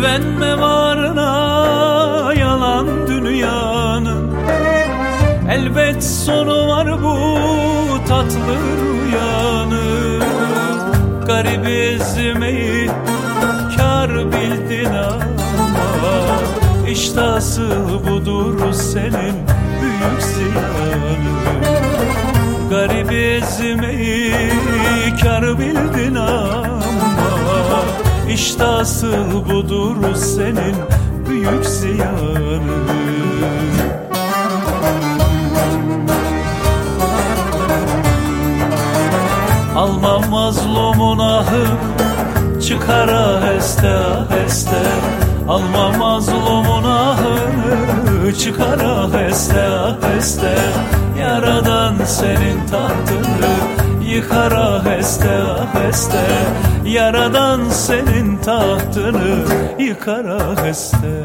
Güvenme varına yalan dünyanın. Elbet sonu var bu tatlı rüyanın. Garip ezmeyi kar bildin ama İşte asıl budur senin büyük ziyanın. Garip ezmeyi kar bildin ama İşte budur senin büyük ziyanın. Alma mazlumun ahı çıkar aheste aheste. Alma mazlumun ahını çıkar aheste aheste. Yaradan senin tahtını yıkar aheste aheste Yaradan senin tahtını yıkar aheste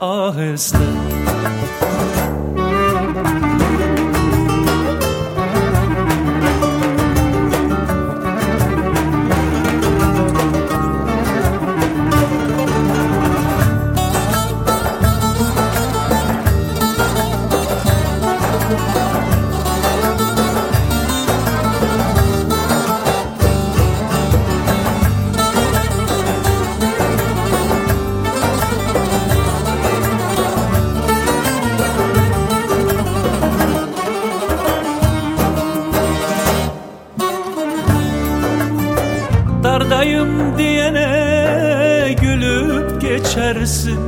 Aheste Dardayım diyene gülüp geçersin.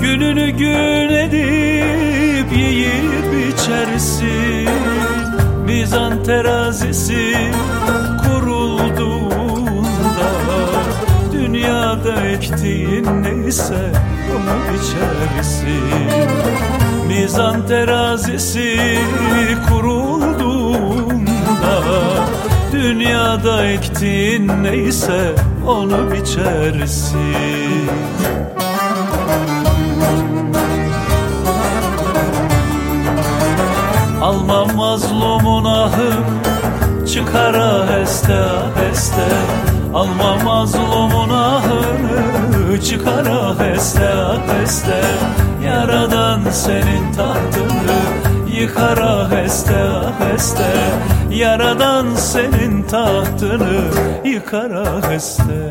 Gününü gün edip yiyip içersin. Mizan terazisi kurulduğunda Dünyada ektiğin neyse onu biçersin Mizan terazisi Dünyada ektiğin neyse onu biçersin. Alma mazlumun ahı çıkar aheste aheste Alma mazlumun ahını çıkar aheste aheste Yaradan senin tahtını yıkar aheste aheste Yaradan senin tahtını yıkar aheste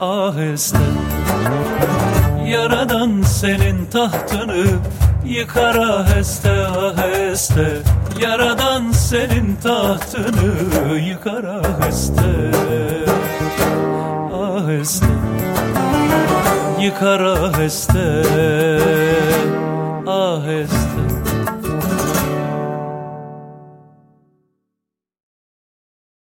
Aheste Yaradan senin tahtını yıkar aheste aheste Yaradan senin tahtını yıkar aheste Aheste Yıkar Aheste